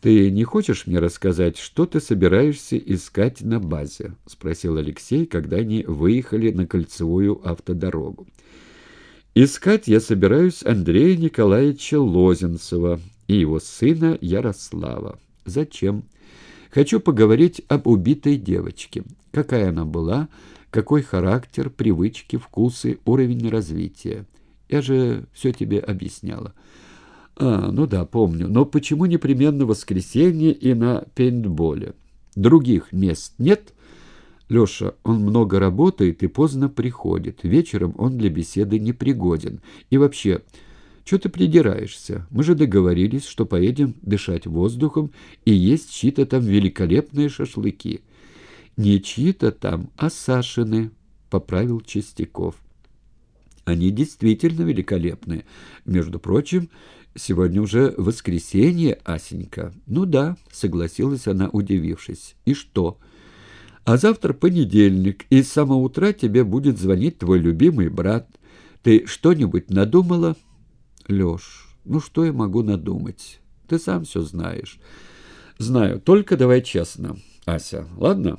«Ты не хочешь мне рассказать, что ты собираешься искать на базе?» — спросил Алексей, когда они выехали на кольцевую автодорогу. «Искать я собираюсь Андрея Николаевича Лозенцева и его сына Ярослава. Зачем? Хочу поговорить об убитой девочке. Какая она была, какой характер, привычки, вкусы, уровень развития. Я же все тебе объясняла». А, ну да, помню. Но почему непременно воскресенье и на пейнтболе? Других мест нет? Леша, он много работает и поздно приходит. Вечером он для беседы непригоден. И вообще, что ты придираешься? Мы же договорились, что поедем дышать воздухом и есть чьи-то там великолепные шашлыки. Не чьи-то там, а Сашины, — поправил Чистяков. Они действительно великолепные. Между прочим, сегодня уже воскресенье, Асенька. Ну да, согласилась она, удивившись. И что? А завтра понедельник, и с самого утра тебе будет звонить твой любимый брат. Ты что-нибудь надумала? Леш, ну что я могу надумать? Ты сам все знаешь. Знаю, только давай честно, Ася, ладно?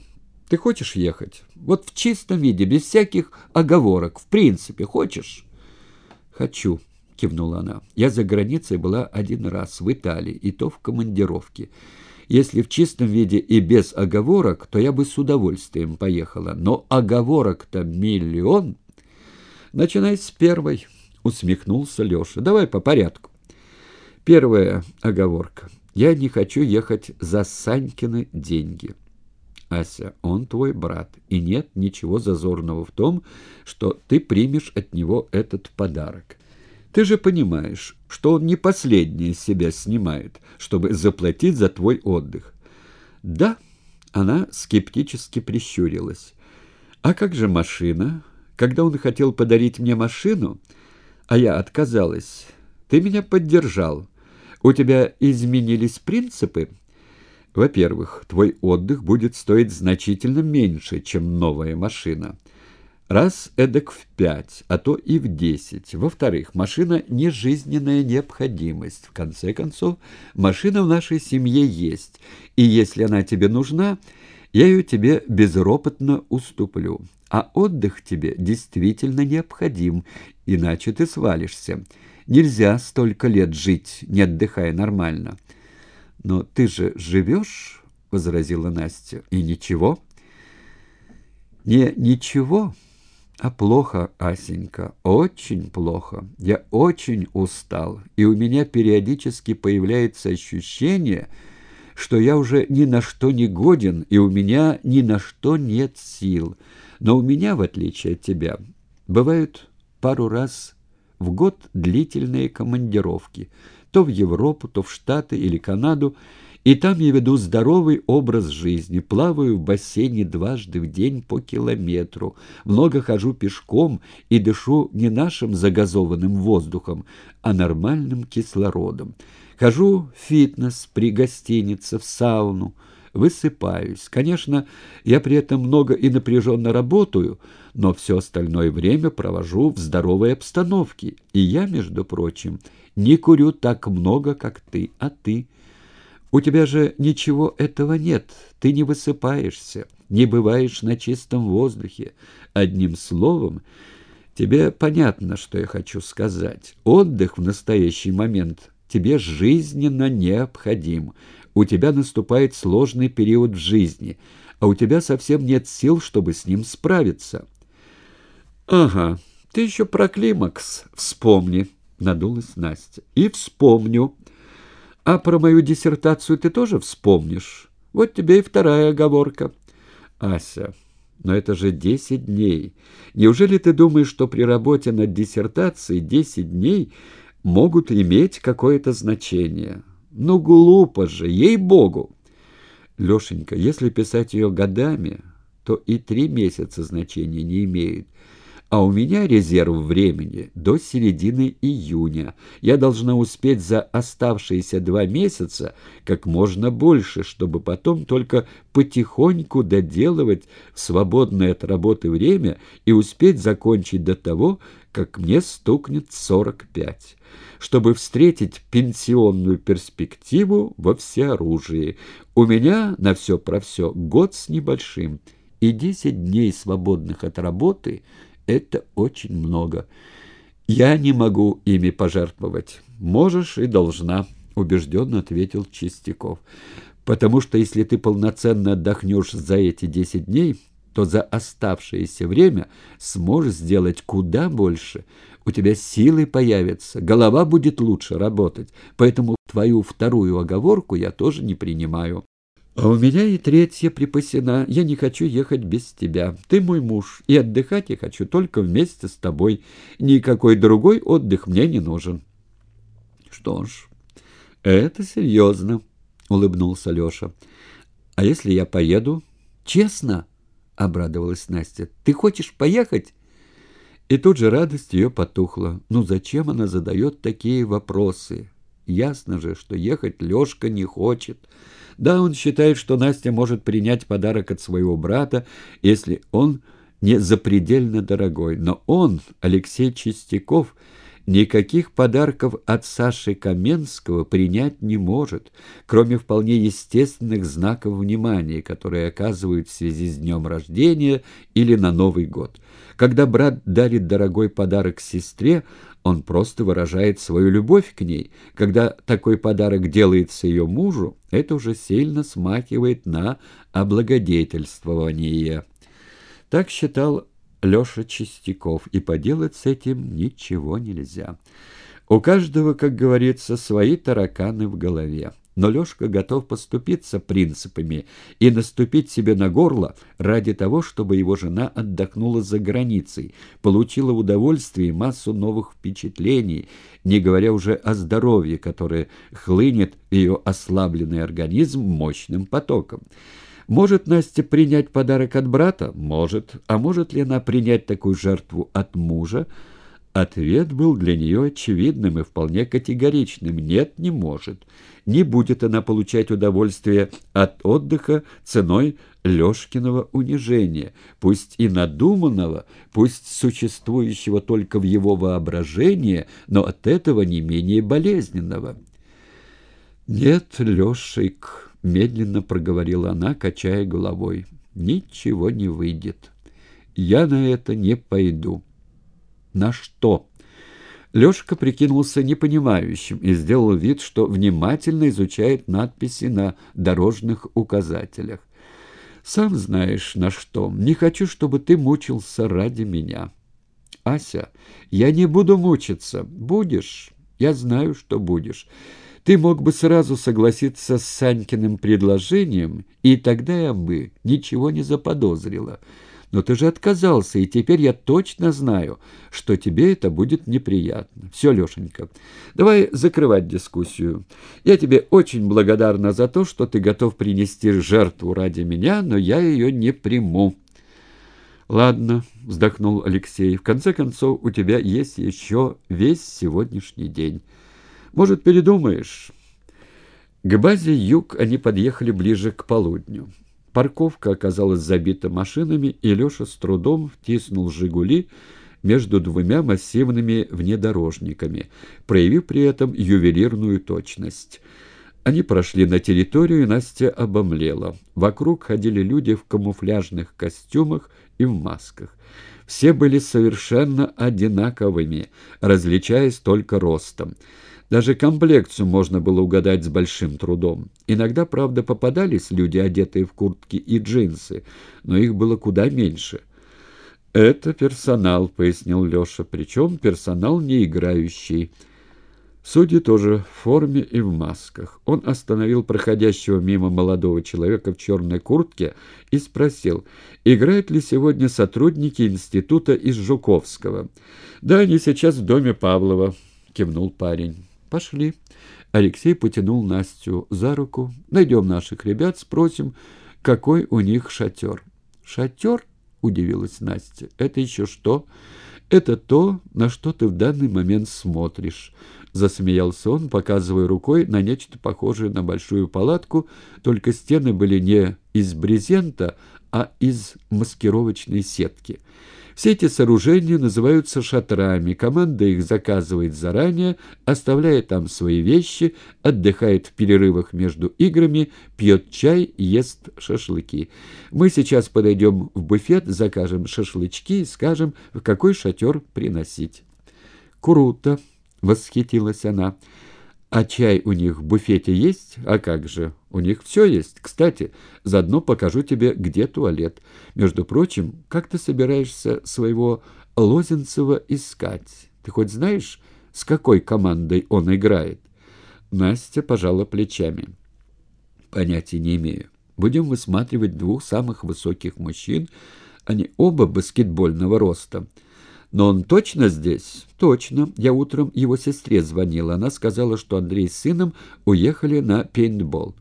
Ты хочешь ехать? Вот в чистом виде, без всяких оговорок. В принципе, хочешь? Хочу, кивнула она. Я за границей была один раз, в Италии, и то в командировке. Если в чистом виде и без оговорок, то я бы с удовольствием поехала. Но оговорок-то миллион. Начинай с первой, усмехнулся Леша. Давай по порядку. Первая оговорка. Я не хочу ехать за Санькины деньги. Ася, он твой брат, и нет ничего зазорного в том, что ты примешь от него этот подарок. Ты же понимаешь, что он не последнее себя снимает, чтобы заплатить за твой отдых. Да, она скептически прищурилась. А как же машина? Когда он хотел подарить мне машину, а я отказалась, ты меня поддержал. У тебя изменились принципы? Во-первых, твой отдых будет стоить значительно меньше, чем новая машина. Раз эдак в пять, а то и в десять. Во-вторых, машина – не жизненная необходимость. В конце концов, машина в нашей семье есть, и если она тебе нужна, я ее тебе безропотно уступлю. А отдых тебе действительно необходим, иначе ты свалишься. Нельзя столько лет жить, не отдыхая нормально. «Но ты же живешь?» — возразила Настя. «И ничего?» «Не ничего, а плохо, Асенька, очень плохо. Я очень устал, и у меня периодически появляется ощущение, что я уже ни на что не годен, и у меня ни на что нет сил. Но у меня, в отличие от тебя, бывают пару раз в год длительные командировки — то в Европу, то в Штаты или Канаду, и там я веду здоровый образ жизни, плаваю в бассейне дважды в день по километру, много хожу пешком и дышу не нашим загазованным воздухом, а нормальным кислородом. Хожу в фитнес при гостинице, в сауну, высыпаюсь. Конечно, я при этом много и напряженно работаю, но все остальное время провожу в здоровой обстановке. И я, между прочим, не курю так много, как ты, а ты. У тебя же ничего этого нет, ты не высыпаешься, не бываешь на чистом воздухе. Одним словом, тебе понятно, что я хочу сказать. Отдых в настоящий момент тебе жизненно необходим. У тебя наступает сложный период в жизни, а у тебя совсем нет сил, чтобы с ним справиться. Ага, ты еще про климакс вспомни надулась Настя. «И вспомню. А про мою диссертацию ты тоже вспомнишь? Вот тебе и вторая оговорка». «Ася, но это же десять дней. Неужели ты думаешь, что при работе над диссертацией десять дней могут иметь какое-то значение? Ну, глупо же, ей-богу!» «Лешенька, если писать ее годами, то и три месяца значения не имеют. А у меня резерв времени до середины июня. Я должна успеть за оставшиеся два месяца как можно больше, чтобы потом только потихоньку доделывать свободное от работы время и успеть закончить до того, как мне стукнет сорок пять, чтобы встретить пенсионную перспективу во всеоружии. У меня на все про все год с небольшим, и десять дней свободных от работы — это очень много. Я не могу ими пожертвовать. Можешь и должна, — убежденно ответил Чистяков. Потому что если ты полноценно отдохнешь за эти десять дней то за оставшееся время сможешь сделать куда больше. У тебя силы появятся, голова будет лучше работать, поэтому твою вторую оговорку я тоже не принимаю. А у меня и третья припасена. Я не хочу ехать без тебя. Ты мой муж, и отдыхать я хочу только вместе с тобой. Никакой другой отдых мне не нужен. Что ж, это серьезно, — улыбнулся Леша. А если я поеду? Честно? — обрадовалась Настя. «Ты хочешь поехать?» И тут же радость ее потухла. Ну зачем она задает такие вопросы? Ясно же, что ехать Лешка не хочет. Да, он считает, что Настя может принять подарок от своего брата, если он не запредельно дорогой. Но он, Алексей Чистяков, никаких подарков от Саши Каменского принять не может, кроме вполне естественных знаков внимания, которые оказывают в связи с днем рождения или на Новый год. Когда брат дарит дорогой подарок сестре, он просто выражает свою любовь к ней. Когда такой подарок делается ее мужу, это уже сильно смахивает на облагодетельствование. Так считал Леша Чистяков, и поделать с этим ничего нельзя. У каждого, как говорится, свои тараканы в голове. Но Лешка готов поступиться принципами и наступить себе на горло ради того, чтобы его жена отдохнула за границей, получила удовольствие и массу новых впечатлений, не говоря уже о здоровье, которое хлынет в ее ослабленный организм мощным потоком. Может Настя принять подарок от брата? Может. А может ли она принять такую жертву от мужа? Ответ был для нее очевидным и вполне категоричным. Нет, не может. Не будет она получать удовольствие от отдыха ценой Лешкиного унижения, пусть и надуманного, пусть существующего только в его воображении, но от этого не менее болезненного. «Нет, Лешик», — медленно проговорила она, качая головой. «Ничего не выйдет. Я на это не пойду». «На что?» Лешка прикинулся непонимающим и сделал вид, что внимательно изучает надписи на дорожных указателях. «Сам знаешь, на что. Не хочу, чтобы ты мучился ради меня». «Ася, я не буду мучиться. Будешь. Я знаю, что будешь. Ты мог бы сразу согласиться с Санькиным предложением, и тогда я бы ничего не заподозрила. Но ты же отказался, и теперь я точно знаю, что тебе это будет неприятно. Все, Лешенька, давай закрывать дискуссию. Я тебе очень благодарна за то, что ты готов принести жертву ради меня, но я ее не приму. «Ладно», — вздохнул Алексей, — «в конце концов, у тебя есть еще весь сегодняшний день». Может, передумаешь?» К базе «Юг» они подъехали ближе к полудню. Парковка оказалась забита машинами, и Леша с трудом втиснул «Жигули» между двумя массивными внедорожниками, проявив при этом ювелирную точность. Они прошли на территорию, и Настя обомлела. Вокруг ходили люди в камуфляжных костюмах и в масках. Все были совершенно одинаковыми, различаясь только ростом. Даже комплекцию можно было угадать с большим трудом. Иногда, правда, попадались люди, одетые в куртки и джинсы, но их было куда меньше. «Это персонал», — пояснил Леша, — «причем персонал не играющий». Судьи тоже в форме и в масках. Он остановил проходящего мимо молодого человека в черной куртке и спросил, играют ли сегодня сотрудники института из Жуковского. «Да, они сейчас в доме Павлова», — кивнул парень. «Пошли». Алексей потянул Настю за руку. «Найдем наших ребят, спросим, какой у них шатер». «Шатер?» — удивилась Настя. «Это еще что?» «Это то, на что ты в данный момент смотришь», — засмеялся он, показывая рукой на нечто похожее на большую палатку, только стены были не из брезента, а из маскировочной сетки. Все эти сооружения называются шатрами, команда их заказывает заранее, оставляет там свои вещи, отдыхает в перерывах между играми, пьет чай, ест шашлыки. Мы сейчас подойдем в буфет, закажем шашлычки и скажем, в какой шатер приносить. «Круто!» — восхитилась она. А чай у них в буфете есть? А как же? У них все есть. Кстати, заодно покажу тебе, где туалет. Между прочим, как ты собираешься своего Лозенцева искать? Ты хоть знаешь, с какой командой он играет?» Настя пожала плечами. «Понятия не имею. Будем высматривать двух самых высоких мужчин. Они оба баскетбольного роста». «Но он точно здесь?» «Точно. Я утром его сестре звонила. Она сказала, что Андрей с сыном уехали на пейнтбол.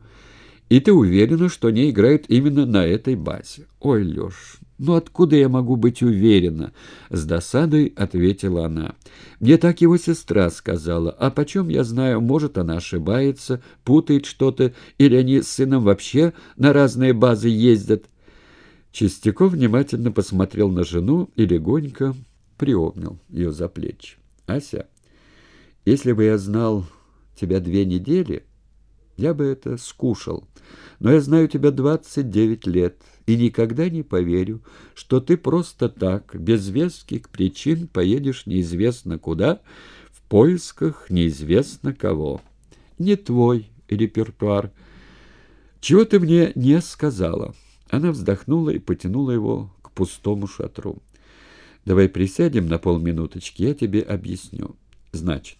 И ты уверена, что они играют именно на этой базе?» «Ой, Леш, ну откуда я могу быть уверена?» С досадой ответила она. «Мне так его сестра сказала. А почем я знаю, может, она ошибается, путает что-то, или они с сыном вообще на разные базы ездят?» Чистяков внимательно посмотрел на жену и легонько приобнял ее за плечи. «Ася, если бы я знал тебя две недели, я бы это скушал. Но я знаю тебя двадцать девять лет и никогда не поверю, что ты просто так, без веских причин, поедешь неизвестно куда, в поисках неизвестно кого. Не твой репертуар. Чего ты мне не сказала?» Она вздохнула и потянула его к пустому шатру. Давай присядем на полминуточки, я тебе объясню. Значит,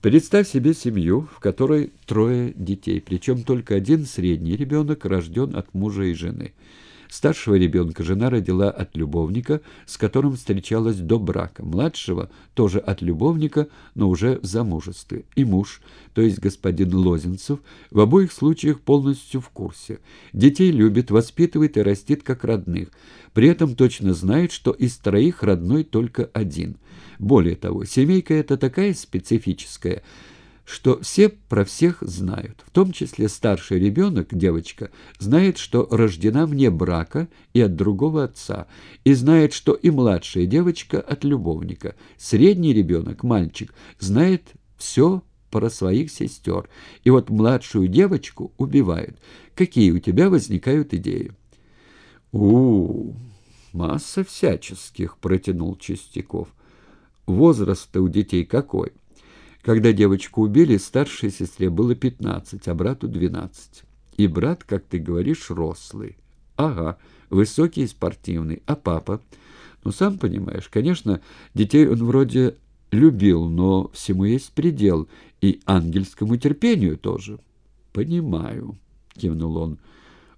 представь себе семью, в которой трое детей, причем только один средний ребенок рожден от мужа и жены. Старшего ребенка жена родила от любовника, с которым встречалась до брака. Младшего тоже от любовника, но уже в замужестве. И муж, то есть господин Лозенцев, в обоих случаях полностью в курсе. Детей любит, воспитывает и растит как родных. При этом точно знает, что из троих родной только один. Более того, семейка эта такая специфическая – что все про всех знают, в том числе старший ребенок, девочка, знает, что рождена вне брака и от другого отца, и знает, что и младшая девочка от любовника. Средний ребенок, мальчик, знает все про своих сестер, и вот младшую девочку убивают. Какие у тебя возникают идеи? у, -у, масса всяческих, протянул Чистяков. Возраст-то у детей какой? Когда девочку убили, старшей сестре было пятнадцать, а брату двенадцать. И брат, как ты говоришь, рослый. Ага, высокий и спортивный. А папа? Ну, сам понимаешь, конечно, детей он вроде любил, но всему есть предел, и ангельскому терпению тоже. Понимаю, кивнул он.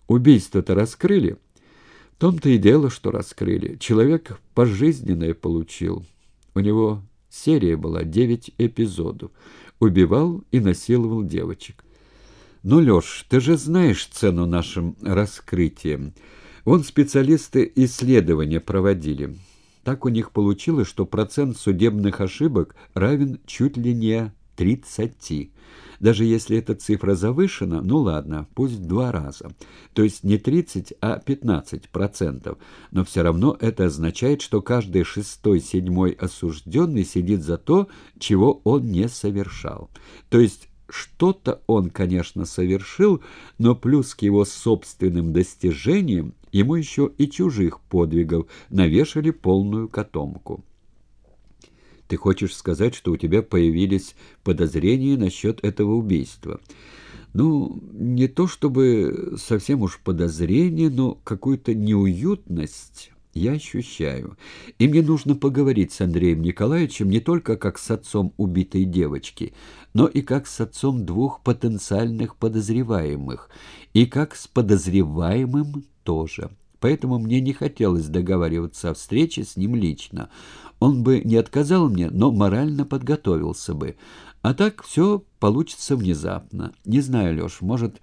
Убийство-то раскрыли? В том-то и дело, что раскрыли. Человек пожизненное получил. У него Серия была девять эпизодов. Убивал и насиловал девочек. «Ну, Леш, ты же знаешь цену нашим раскрытиям. Вон специалисты исследования проводили. Так у них получилось, что процент судебных ошибок равен чуть ли не 30. Даже если эта цифра завышена, ну ладно, пусть два раза. То есть не 30, а 15 процентов. Но все равно это означает, что каждый шестой, седьмой осужденный сидит за то, чего он не совершал. То есть что-то он, конечно, совершил, но плюс к его собственным достижениям ему еще и чужих подвигов навешали полную котомку. Ты хочешь сказать, что у тебя появились подозрения насчет этого убийства? Ну, не то чтобы совсем уж подозрение, но какую-то неуютность я ощущаю. И мне нужно поговорить с Андреем Николаевичем не только как с отцом убитой девочки, но и как с отцом двух потенциальных подозреваемых, и как с подозреваемым тоже. Поэтому мне не хотелось договариваться о встрече с ним лично. Он бы не отказал мне, но морально подготовился бы. А так все получится внезапно. Не знаю, Леш, может,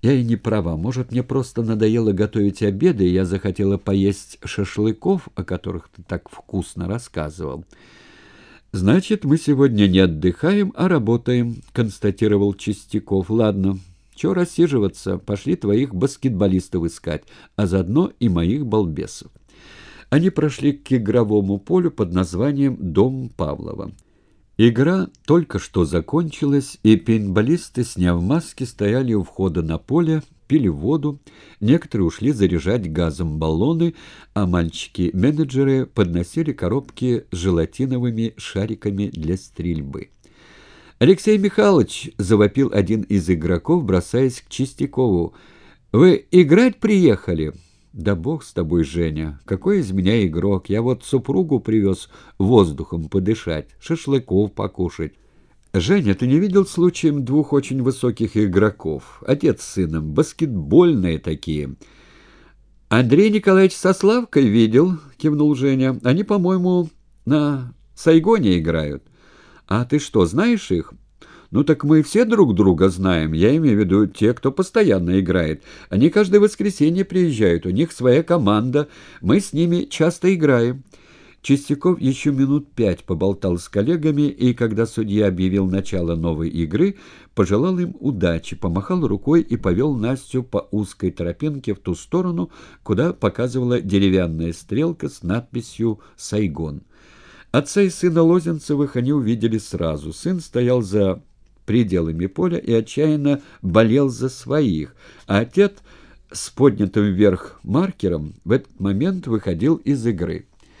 Я и не права. Может, мне просто надоело готовить обеды, и я захотела поесть шашлыков, о которых ты так вкусно рассказывал. «Значит, мы сегодня не отдыхаем, а работаем», — констатировал Чистяков. «Ладно, чего рассиживаться? Пошли твоих баскетболистов искать, а заодно и моих балбесов». Они прошли к игровому полю под названием «Дом Павлова». Игра только что закончилась, и пейнтболисты, сняв маски, стояли у входа на поле, пили воду, некоторые ушли заряжать газом баллоны, а мальчики-менеджеры подносили коробки с желатиновыми шариками для стрельбы. «Алексей Михайлович!» — завопил один из игроков, бросаясь к Чистякову. «Вы играть приехали?» «Да бог с тобой, Женя! Какой из меня игрок! Я вот супругу привез воздухом подышать, шашлыков покушать». «Женя, ты не видел случаем двух очень высоких игроков? Отец с сыном, баскетбольные такие». «Андрей Николаевич со Славкой видел», — кивнул Женя. «Они, по-моему, на Сайгоне играют». «А ты что, знаешь их?» «Ну так мы все друг друга знаем, я имею в виду те, кто постоянно играет. Они каждое воскресенье приезжают, у них своя команда, мы с ними часто играем». Чистяков еще минут пять поболтал с коллегами, и когда судья объявил начало новой игры, пожелал им удачи, помахал рукой и повел Настю по узкой тропинке в ту сторону, куда показывала деревянная стрелка с надписью «Сайгон». Отца и сына Лозенцевых они увидели сразу. Сын стоял за пределами поля и отчаянно болел за своих, а отец с поднятым вверх маркером в этот момент выходил из игры.